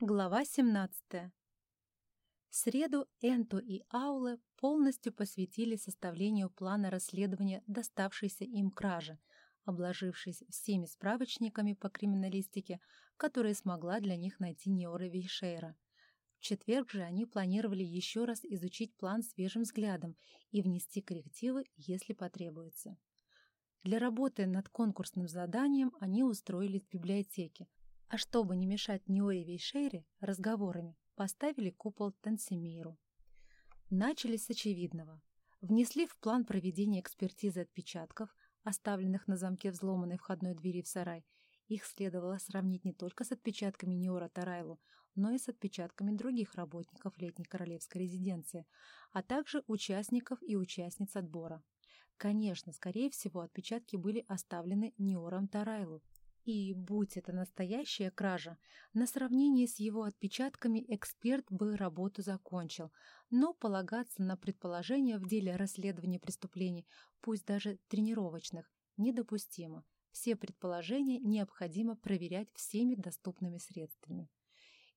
Глава 17. В среду Энто и Ауле полностью посвятили составлению плана расследования доставшейся им кражи, обложившись всеми справочниками по криминалистике, которые смогла для них найти Неора Вейшейра. В четверг же они планировали еще раз изучить план свежим взглядом и внести коррективы, если потребуется. Для работы над конкурсным заданием они устроились в библиотеке, а чтобы не мешать Ниоре Вейшейре разговорами, поставили купол Тансимиру. Начали с очевидного. Внесли в план проведения экспертизы отпечатков, оставленных на замке взломанной входной двери в сарай. Их следовало сравнить не только с отпечатками Ниора Тарайлу, но и с отпечатками других работников летней королевской резиденции, а также участников и участниц отбора. Конечно, скорее всего, отпечатки были оставлены Ниором Тарайлу, и, будь это настоящая кража, на сравнении с его отпечатками эксперт бы работу закончил, но полагаться на предположения в деле расследования преступлений, пусть даже тренировочных, недопустимо. Все предположения необходимо проверять всеми доступными средствами.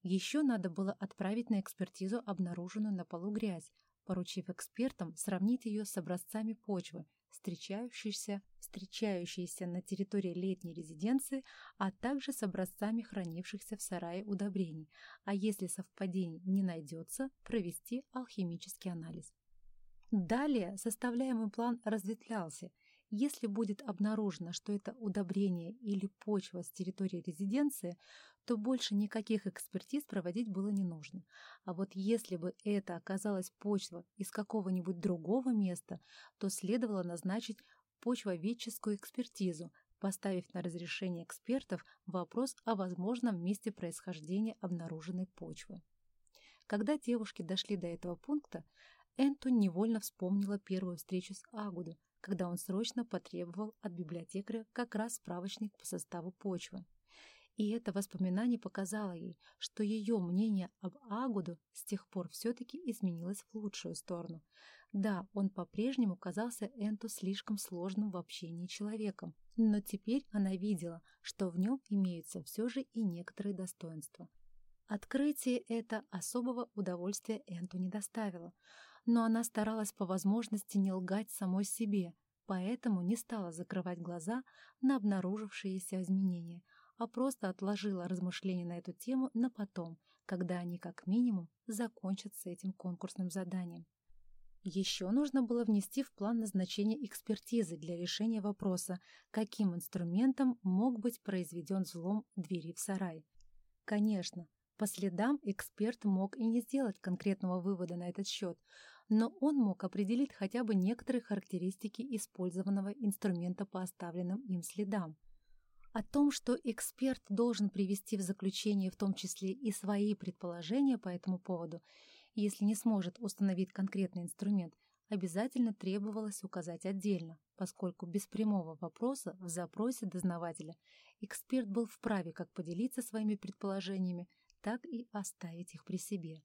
Еще надо было отправить на экспертизу обнаруженную на полу грязь, поручив экспертам сравнить ее с образцами почвы, встречающиеся, встречающиеся на территории летней резиденции, а также с образцами хранившихся в сарае удобрений, а если совпадений не найдется, провести алхимический анализ. Далее составляемый план разветвлялся если будет обнаружено, что это удобрение или почва с территории резиденции, то больше никаких экспертиз проводить было не нужно. А вот если бы это оказалась почва из какого-нибудь другого места, то следовало назначить почвоведческую экспертизу, поставив на разрешение экспертов вопрос о возможном месте происхождения обнаруженной почвы. Когда девушки дошли до этого пункта, Энтон невольно вспомнила первую встречу с Агуду, когда он срочно потребовал от библиотекаря как раз справочник по составу почвы. И это воспоминание показало ей, что ее мнение об Агуду с тех пор все-таки изменилось в лучшую сторону. Да, он по-прежнему казался Энту слишком сложным в общении человеком, но теперь она видела, что в нем имеются все же и некоторые достоинства. Открытие это особого удовольствия Энту не доставило, но она старалась по возможности не лгать самой себе, поэтому не стала закрывать глаза на обнаружившиеся изменения, а просто отложила размышления на эту тему на потом, когда они как минимум закончат с этим конкурсным заданием. Еще нужно было внести в план назначения экспертизы для решения вопроса, каким инструментом мог быть произведен взлом двери в сарай. Конечно, по следам эксперт мог и не сделать конкретного вывода на этот счет, но он мог определить хотя бы некоторые характеристики использованного инструмента по оставленным им следам. О том, что эксперт должен привести в заключение в том числе и свои предположения по этому поводу, если не сможет установить конкретный инструмент, обязательно требовалось указать отдельно, поскольку без прямого вопроса в запросе дознавателя эксперт был вправе как поделиться своими предположениями, так и оставить их при себе.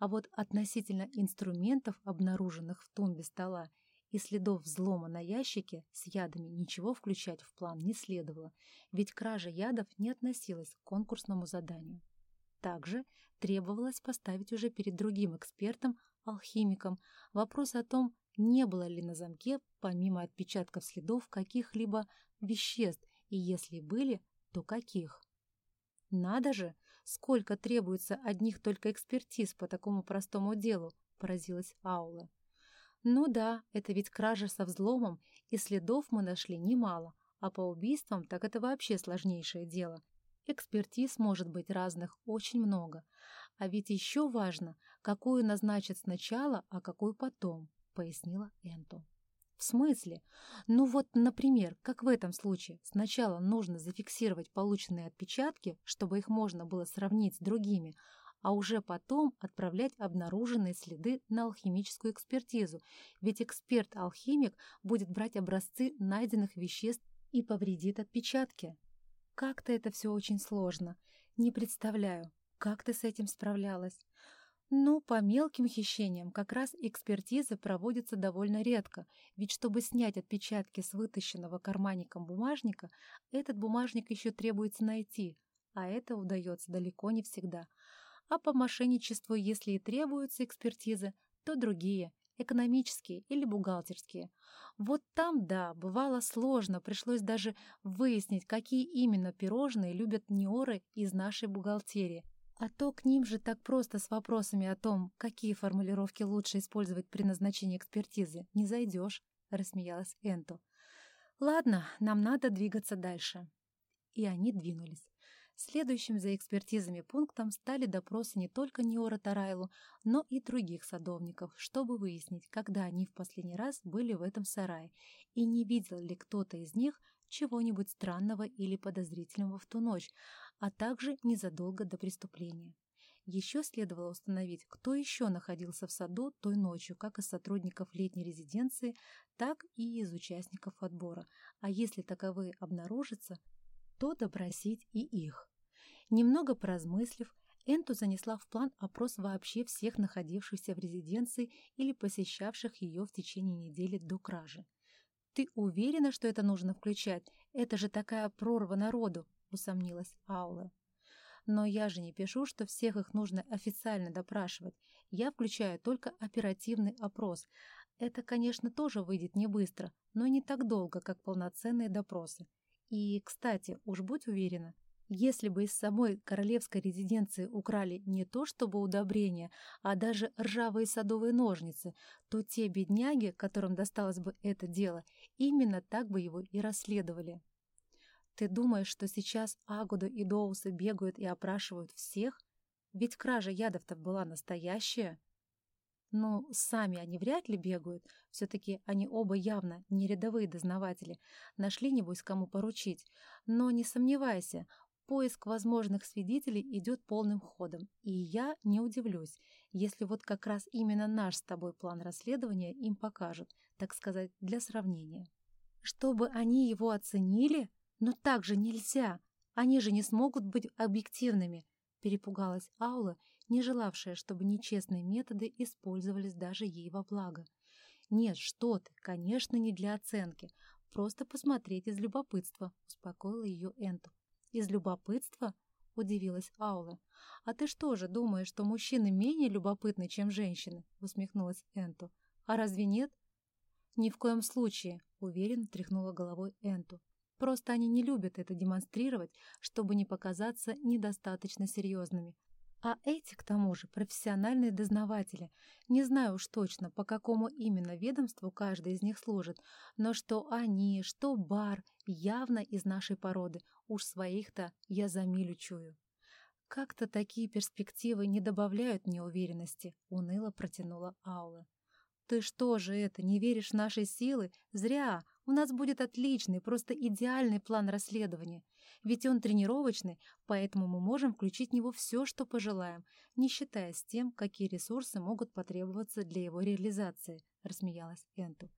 А вот относительно инструментов, обнаруженных в тумбе стола, и следов взлома на ящике с ядами ничего включать в план не следовало, ведь кража ядов не относилась к конкурсному заданию. Также требовалось поставить уже перед другим экспертом, алхимиком, вопрос о том, не было ли на замке, помимо отпечатков следов, каких-либо веществ, и если были, то каких. Надо же, сколько требуется одних только экспертиз по такому простому делу, поразилась Аула. Ну да, это ведь кража со взломом, и следов мы нашли немало, а по убийствам так это вообще сложнейшее дело. Экспертиз может быть разных очень много. А ведь еще важно, какую назначат сначала, а какую потом, пояснила Энту. В смысле? Ну вот, например, как в этом случае, сначала нужно зафиксировать полученные отпечатки, чтобы их можно было сравнить с другими, а уже потом отправлять обнаруженные следы на алхимическую экспертизу, ведь эксперт-алхимик будет брать образцы найденных веществ и повредит отпечатки. Как-то это все очень сложно. Не представляю, как ты с этим справлялась. Ну, по мелким хищениям как раз экспертизы проводятся довольно редко, ведь чтобы снять отпечатки с вытащенного карманником бумажника, этот бумажник еще требуется найти, а это удается далеко не всегда. А по мошенничеству, если и требуются экспертизы, то другие, экономические или бухгалтерские. Вот там, да, бывало сложно, пришлось даже выяснить, какие именно пирожные любят неоры из нашей бухгалтерии. А то к ним же так просто с вопросами о том, какие формулировки лучше использовать при назначении экспертизы, не зайдешь, — рассмеялась Энту. Ладно, нам надо двигаться дальше. И они двинулись. Следующим за экспертизами пунктом стали допросы не только Неора Тарайлу, но и других садовников, чтобы выяснить, когда они в последний раз были в этом сарае, и не видел ли кто-то из них чего-нибудь странного или подозрительного в ту ночь, а также незадолго до преступления. Еще следовало установить, кто еще находился в саду той ночью, как из сотрудников летней резиденции, так и из участников отбора, а если таковые обнаружатся, то допросить и их. Немного поразмыслив, Энту занесла в план опрос вообще всех находившихся в резиденции или посещавших ее в течение недели до кражи. «Ты уверена, что это нужно включать? Это же такая прорва народу!» — усомнилась Аула. «Но я же не пишу, что всех их нужно официально допрашивать. Я включаю только оперативный опрос. Это, конечно, тоже выйдет не быстро, но не так долго, как полноценные допросы. И, кстати, уж будь уверена, если бы из самой королевской резиденции украли не то чтобы удобрения, а даже ржавые садовые ножницы, то те бедняги, которым досталось бы это дело, именно так бы его и расследовали. Ты думаешь, что сейчас Агуда и Доусы бегают и опрашивают всех? Ведь кража ядов-то была настоящая. Ну, сами они вряд ли бегают. Все-таки они оба явно не рядовые дознаватели. Нашли, небось, кому поручить. Но не сомневайся, Поиск возможных свидетелей идет полным ходом, и я не удивлюсь, если вот как раз именно наш с тобой план расследования им покажут, так сказать, для сравнения. Чтобы они его оценили? Но так же нельзя! Они же не смогут быть объективными, перепугалась Аула, не желавшая, чтобы нечестные методы использовались даже ей во благо. «Нет, что ты, конечно, не для оценки. Просто посмотреть из любопытства», — успокоила ее Энту. «Из любопытства?» — удивилась Аула. «А ты что же, думаешь, что мужчины менее любопытны, чем женщины?» — усмехнулась Энту. «А разве нет?» «Ни в коем случае», — уверенно тряхнула головой Энту. «Просто они не любят это демонстрировать, чтобы не показаться недостаточно серьезными. А эти, к тому же, профессиональные дознаватели. Не знаю уж точно, по какому именно ведомству каждый из них служит, но что они, что бар, явно из нашей породы. Уж своих-то я за милю чую. Как-то такие перспективы не добавляют мне уверенности, уныло протянула Аула. «Ты что же это, не веришь наши силы? Зря! У нас будет отличный, просто идеальный план расследования. Ведь он тренировочный, поэтому мы можем включить в него все, что пожелаем, не считая с тем, какие ресурсы могут потребоваться для его реализации», — рассмеялась Энту.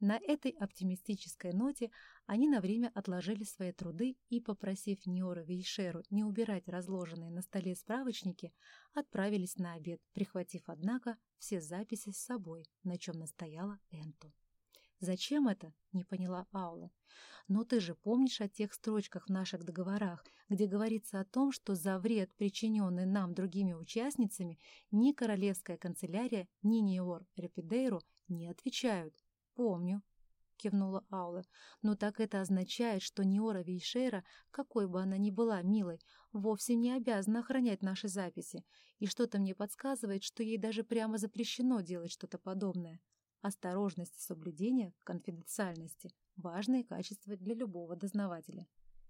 На этой оптимистической ноте они на время отложили свои труды и, попросив Ниора Вейшеру не убирать разложенные на столе справочники, отправились на обед, прихватив, однако, все записи с собой, на чем настояла Энту. «Зачем это?» — не поняла Аула. «Но ты же помнишь о тех строчках в наших договорах, где говорится о том, что за вред, причиненный нам другими участницами, ни королевская канцелярия, ни Ниор Репидейру не отвечают?» «Помню», — кивнула Аула. «Но так это означает, что Неора Вейшера, какой бы она ни была милой, вовсе не обязана охранять наши записи, и что-то мне подсказывает, что ей даже прямо запрещено делать что-то подобное. Осторожность и соблюдение конфиденциальности — важные качества для любого дознавателя».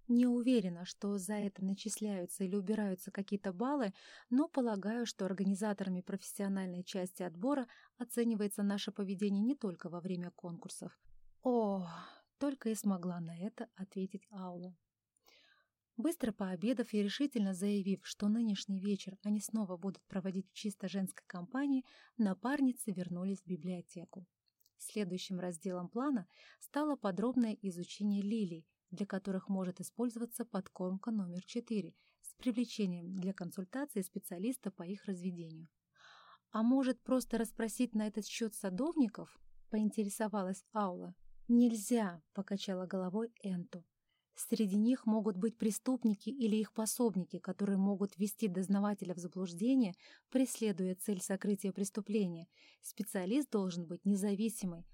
Не уверена, что за это начисляются или убираются какие-то баллы, но полагаю, что организаторами профессиональной части отбора оценивается наше поведение не только во время конкурсов. О, только и смогла на это ответить Аула. Быстро пообедав и решительно заявив, что нынешний вечер они снова будут проводить в чисто женской компании, напарницы вернулись в библиотеку. Следующим разделом плана стало подробное изучение лилий, для которых может использоваться подкормка номер 4 с привлечением для консультации специалиста по их разведению. А может просто расспросить на этот счет садовников? Поинтересовалась Аула. «Нельзя», — покачала головой Энту. Среди них могут быть преступники или их пособники, которые могут ввести дознавателя в заблуждение, преследуя цель сокрытия преступления. Специалист должен быть независимый.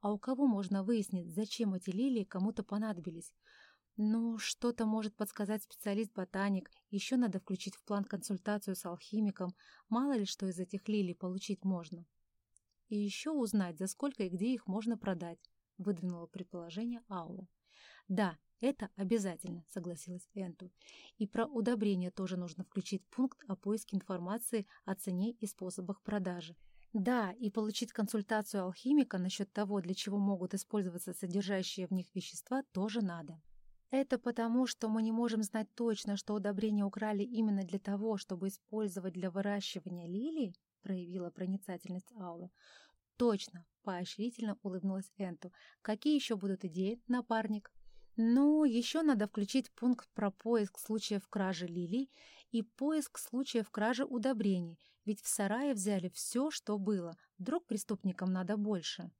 А у кого можно выяснить, зачем эти лилии кому-то понадобились? Ну, что-то может подсказать специалист-ботаник. Еще надо включить в план консультацию с алхимиком. Мало ли что из этих лилий получить можно. И еще узнать, за сколько и где их можно продать, выдвинула предположение Аула. Да, это обязательно, согласилась Энту. И про удобрения тоже нужно включить пункт о поиске информации о цене и способах продажи. Да, и получить консультацию алхимика насчет того, для чего могут использоваться содержащие в них вещества, тоже надо. Это потому, что мы не можем знать точно, что удобрения украли именно для того, чтобы использовать для выращивания лилий, проявила проницательность Аула. Точно, поощрительно улыбнулась Энту. Какие еще будут идеи, напарник? Ну, еще надо включить пункт про поиск случаев кражи лилий и поиск случаев кражи удобрений, ведь в сарае взяли все, что было. Вдруг преступникам надо больше.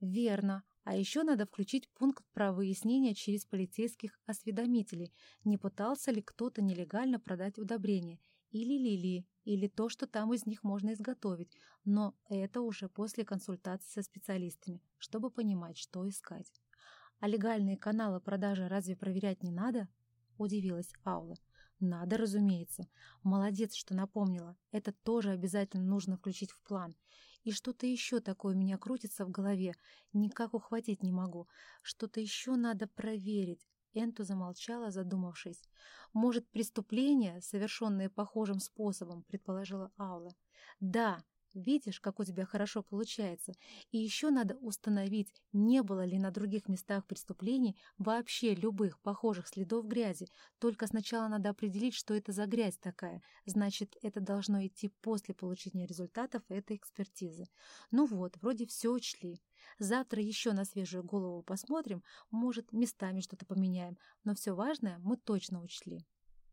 Верно. А еще надо включить пункт про выяснение через полицейских осведомителей, не пытался ли кто-то нелегально продать удобрения, или лилии, или то, что там из них можно изготовить, но это уже после консультации со специалистами, чтобы понимать, что искать. А легальные каналы продажи разве проверять не надо? Удивилась Аула. Надо, разумеется. Молодец, что напомнила. Это тоже обязательно нужно включить в план. И что-то еще такое у меня крутится в голове. Никак ухватить не могу. Что-то еще надо проверить. Энту замолчала, задумавшись. «Может, преступление, совершенное похожим способом», — предположила Аула. «Да, Видишь, как у тебя хорошо получается. И еще надо установить, не было ли на других местах преступлений вообще любых похожих следов грязи. Только сначала надо определить, что это за грязь такая. Значит, это должно идти после получения результатов этой экспертизы. Ну вот, вроде все учли. Завтра еще на свежую голову посмотрим, может, местами что-то поменяем. Но все важное мы точно учли.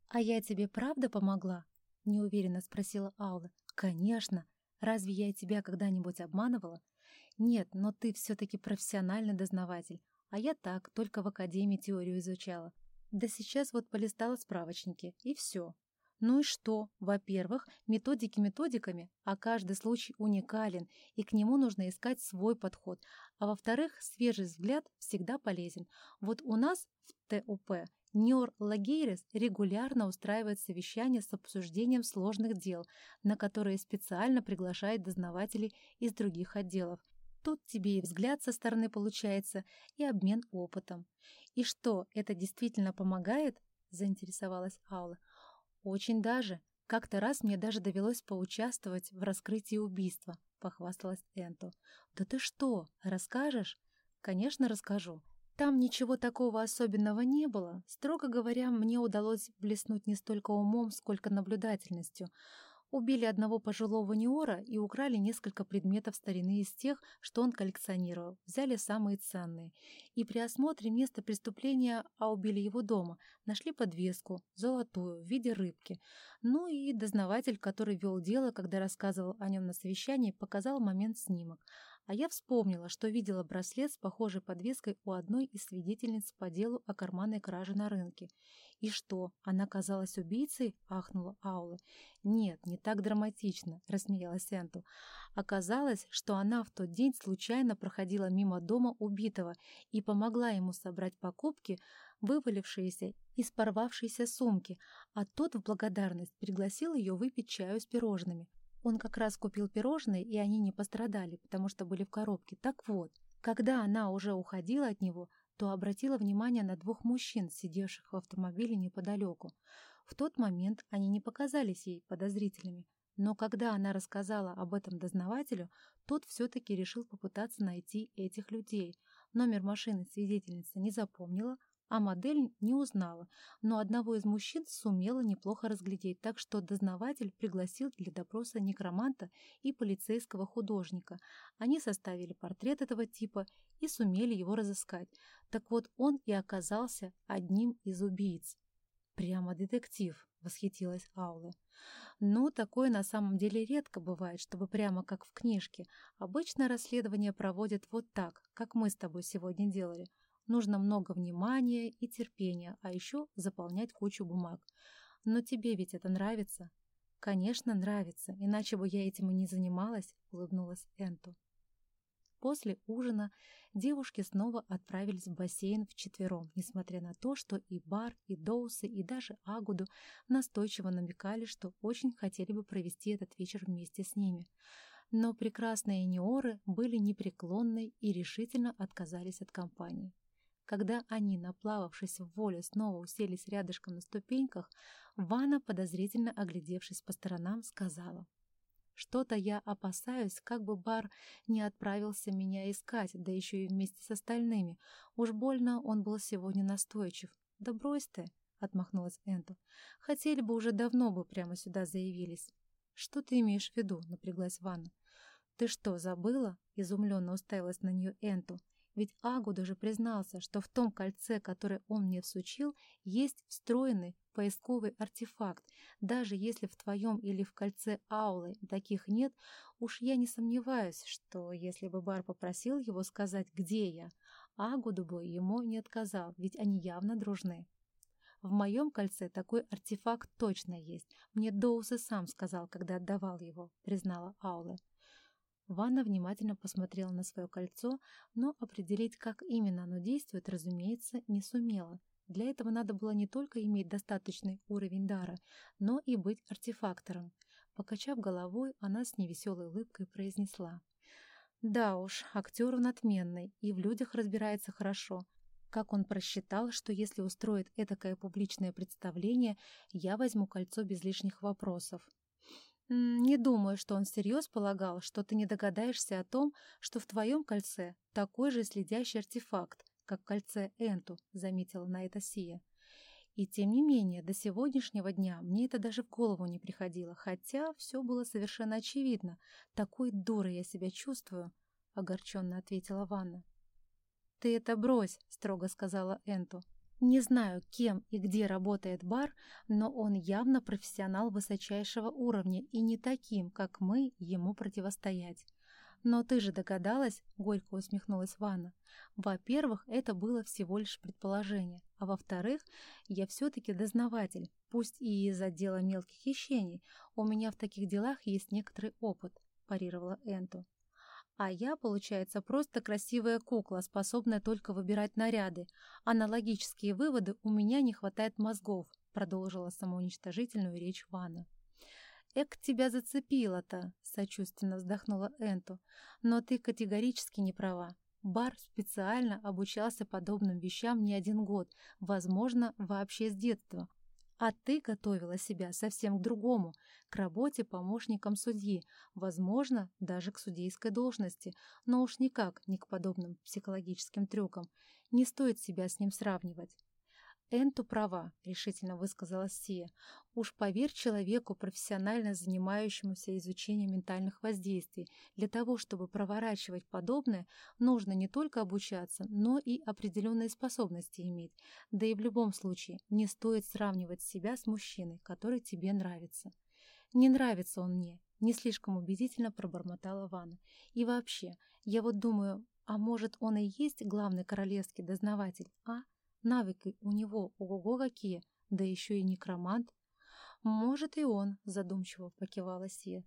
«А я тебе правда помогла?» — неуверенно спросила Аула. «Конечно!» Разве я тебя когда-нибудь обманывала? Нет, но ты все-таки профессиональный дознаватель, а я так, только в академии теорию изучала. Да сейчас вот полистала справочники, и все. Ну и что? Во-первых, методики методиками, а каждый случай уникален, и к нему нужно искать свой подход. А во-вторых, свежий взгляд всегда полезен. Вот у нас в ТУП Ньор Лагейрес регулярно устраивает совещания с обсуждением сложных дел, на которые специально приглашает дознавателей из других отделов. Тут тебе и взгляд со стороны получается, и обмен опытом. «И что, это действительно помогает?» — заинтересовалась Аула. «Очень даже. Как-то раз мне даже довелось поучаствовать в раскрытии убийства», — похвасталась Энту. «Да ты что, расскажешь?» «Конечно, расскажу. Там ничего такого особенного не было. Строго говоря, мне удалось блеснуть не столько умом, сколько наблюдательностью. Убили одного пожилого неора и украли несколько предметов старины из тех, что он коллекционировал. Взяли самые ценные. И при осмотре места преступления, а убили его дома, нашли подвеску, золотую, в виде рыбки. Ну и дознаватель, который вел дело, когда рассказывал о нем на совещании, показал момент снимок. А я вспомнила, что видела браслет с похожей подвеской у одной из свидетельниц по делу о карманной краже на рынке. «И что, она казалась убийцей?» — ахнула Аула. «Нет, не так драматично», — рассмеялась Энту. Оказалось, что она в тот день случайно проходила мимо дома убитого и помогла ему собрать покупки, вывалившиеся из порвавшейся сумки, а тот в благодарность пригласил ее выпить чаю с пирожными. Он как раз купил пирожные, и они не пострадали, потому что были в коробке. Так вот, когда она уже уходила от него, то обратила внимание на двух мужчин, сидевших в автомобиле неподалеку. В тот момент они не показались ей подозрительными, но когда она рассказала об этом дознавателю, тот все-таки решил попытаться найти этих людей. Номер машины свидетельница не запомнила, а модель не узнала, но одного из мужчин сумела неплохо разглядеть, так что дознаватель пригласил для допроса некроманта и полицейского художника. Они составили портрет этого типа и сумели его разыскать. Так вот, он и оказался одним из убийц. «Прямо детектив», — восхитилась Аула. «Ну, такое на самом деле редко бывает, чтобы прямо как в книжке. Обычно расследование проводят вот так, как мы с тобой сегодня делали. Нужно много внимания и терпения, а еще заполнять кучу бумаг. Но тебе ведь это нравится? Конечно, нравится, иначе бы я этим и не занималась, улыбнулась Энту. После ужина девушки снова отправились в бассейн вчетвером, несмотря на то, что и Бар, и Доусы, и даже Агуду настойчиво намекали, что очень хотели бы провести этот вечер вместе с ними. Но прекрасные Неоры были непреклонны и решительно отказались от компании. Когда они, наплававшись в воле, снова уселись рядышком на ступеньках, Вана, подозрительно оглядевшись по сторонам, сказала — что-то я опасаюсь, как бы бар не отправился меня искать, да еще и вместе с остальными. Уж больно он был сегодня настойчив. «Да брось ты!» — отмахнулась Энту. «Хотели бы уже давно бы прямо сюда заявились». «Что ты имеешь в виду?» — напряглась Ванна. «Ты что, забыла?» — изумленно уставилась на нее Энту. Ведь Агу даже признался, что в том кольце, которое он мне всучил, есть встроенный поисковый артефакт. Даже если в твоем или в кольце аулы таких нет, уж я не сомневаюсь, что если бы Бар попросил его сказать, где я, Агуду бы ему не отказал, ведь они явно дружны. В моем кольце такой артефакт точно есть. Мне Доус и сам сказал, когда отдавал его, признала Аула. Ванна внимательно посмотрела на свое кольцо, но определить, как именно оно действует, разумеется, не сумела. Для этого надо было не только иметь достаточный уровень дара, но и быть артефактором. Покачав головой, она с невеселой улыбкой произнесла. «Да уж, актер он отменный и в людях разбирается хорошо. Как он просчитал, что если устроит этакое публичное представление, я возьму кольцо без лишних вопросов. «Не думаю, что он всерьез полагал, что ты не догадаешься о том, что в твоем кольце такой же следящий артефакт, как кольце Энту», — заметила на это Сия. И тем не менее, до сегодняшнего дня мне это даже в голову не приходило, хотя все было совершенно очевидно. Такой дурой я себя чувствую, — огорченно ответила Ванна. «Ты это брось», — строго сказала Энту. Не знаю, кем и где работает бар, но он явно профессионал высочайшего уровня и не таким, как мы, ему противостоять. «Но ты же догадалась?» — горько усмехнулась Ванна. «Во-первых, это было всего лишь предположение, а во-вторых, я все-таки дознаватель, пусть и из отдела мелких хищений. У меня в таких делах есть некоторый опыт», — парировала Энту. А я, получается, просто красивая кукла, способная только выбирать наряды. Аналогические выводы у меня не хватает мозгов, продолжила самоуничтожительную речь Вана. «Эк, тебя зацепило-то!» — сочувственно вздохнула Энту. «Но ты категорически не права. Бар специально обучался подобным вещам не один год, возможно, вообще с детства. А ты готовила себя совсем к другому, к работе помощником судьи, возможно, даже к судейской должности, но уж никак не к подобным психологическим трюкам. Не стоит себя с ним сравнивать. «Энту права», — решительно высказала Сия. «Уж поверь человеку, профессионально занимающемуся изучением ментальных воздействий, для того, чтобы проворачивать подобное, нужно не только обучаться, но и определенные способности иметь. Да и в любом случае не стоит сравнивать себя с мужчиной, который тебе нравится». «Не нравится он мне», — не слишком убедительно пробормотала Ванна. «И вообще, я вот думаю, а может, он и есть главный королевский дознаватель, а?» Навыки у него ого-го какие, да еще и некромант. Может и он, задумчиво покивала Сия.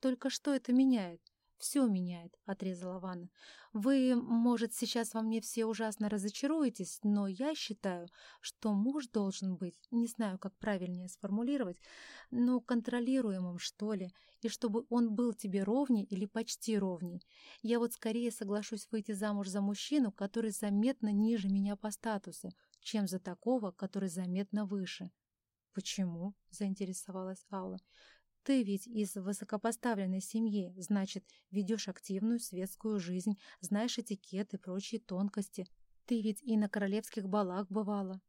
Только что это меняет? Все меняет, отрезала Ванна. Вы, может, сейчас во мне все ужасно разочаруетесь, но я считаю, что муж должен быть, не знаю, как правильнее сформулировать, но контролируемым, что ли, и чтобы он был тебе ровней или почти ровней. Я вот скорее соглашусь выйти замуж за мужчину, который заметно ниже меня по статусу, чем за такого, который заметно выше. «Почему?» — заинтересовалась Алла. Ты ведь из высокопоставленной семьи, значит, ведешь активную светскую жизнь, знаешь этикет и прочие тонкости. Ты ведь и на королевских балах бывала.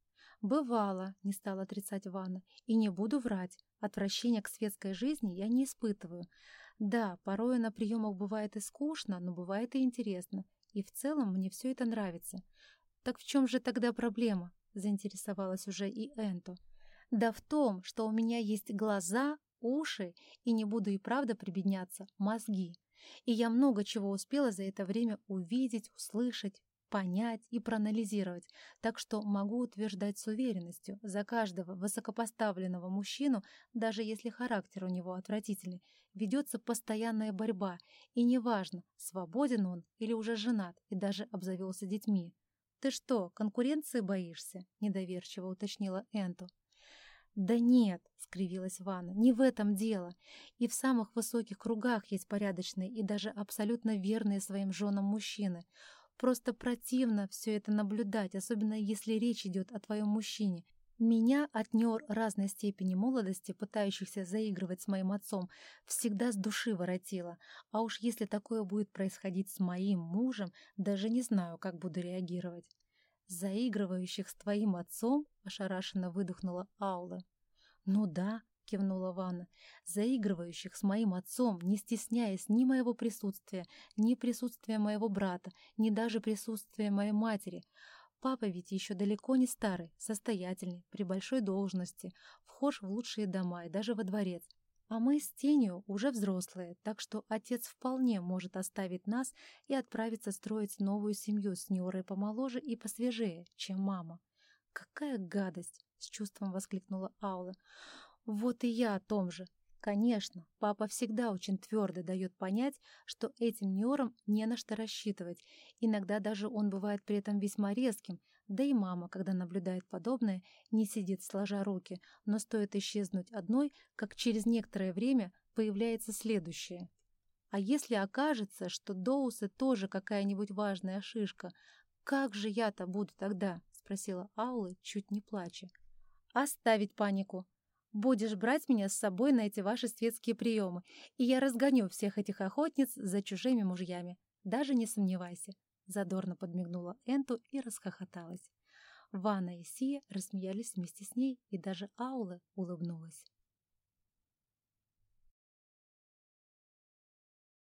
Бывала, не стала отрицать Ванна, и не буду врать. Отвращения к светской жизни я не испытываю. Да, порой на приемах бывает и скучно, но бывает и интересно. И в целом мне все это нравится. Так в чем же тогда проблема? Заинтересовалась уже и Энто. Да в том, что у меня есть глаза, уши и, не буду и правда прибедняться, мозги. И я много чего успела за это время увидеть, услышать, понять и проанализировать, так что могу утверждать с уверенностью, за каждого высокопоставленного мужчину, даже если характер у него отвратительный, ведется постоянная борьба, и неважно, свободен он или уже женат и даже обзавелся детьми. «Ты что, конкуренции боишься?» — недоверчиво уточнила Энту. «Да нет», — скривилась Ванна, — «не в этом дело. И в самых высоких кругах есть порядочные и даже абсолютно верные своим женам мужчины. Просто противно все это наблюдать, особенно если речь идет о твоем мужчине. Меня, отнер разной степени молодости, пытающихся заигрывать с моим отцом, всегда с души воротило. А уж если такое будет происходить с моим мужем, даже не знаю, как буду реагировать. «Заигрывающих с твоим отцом?» — ошарашенно выдохнула Аула. «Ну да», — кивнула Ванна, — «заигрывающих с моим отцом, не стесняясь ни моего присутствия, ни присутствия моего брата, ни даже присутствия моей матери. Папа ведь еще далеко не старый, состоятельный, при большой должности, вхож в лучшие дома и даже во дворец. А мы с Тенью уже взрослые, так что отец вполне может оставить нас и отправиться строить новую семью с Нюрой помоложе и посвежее, чем мама. «Какая гадость!» — с чувством воскликнула Аула. «Вот и я о том же. Конечно, папа всегда очень твердо дает понять, что этим Нюрам не на что рассчитывать. Иногда даже он бывает при этом весьма резким, да и мама, когда наблюдает подобное, не сидит сложа руки, но стоит исчезнуть одной, как через некоторое время появляется следующее. А если окажется, что Доусы тоже какая-нибудь важная шишка, как же я-то буду тогда? — спросила Аула, чуть не плача. «Оставить панику. Будешь брать меня с собой на эти ваши светские приемы, и я разгоню всех этих охотниц за чужими мужьями. Даже не сомневайся. Задорно подмигнула Энту и расхохоталась. Ванна и Сия рассмеялись вместе с ней, и даже Аула улыбнулась.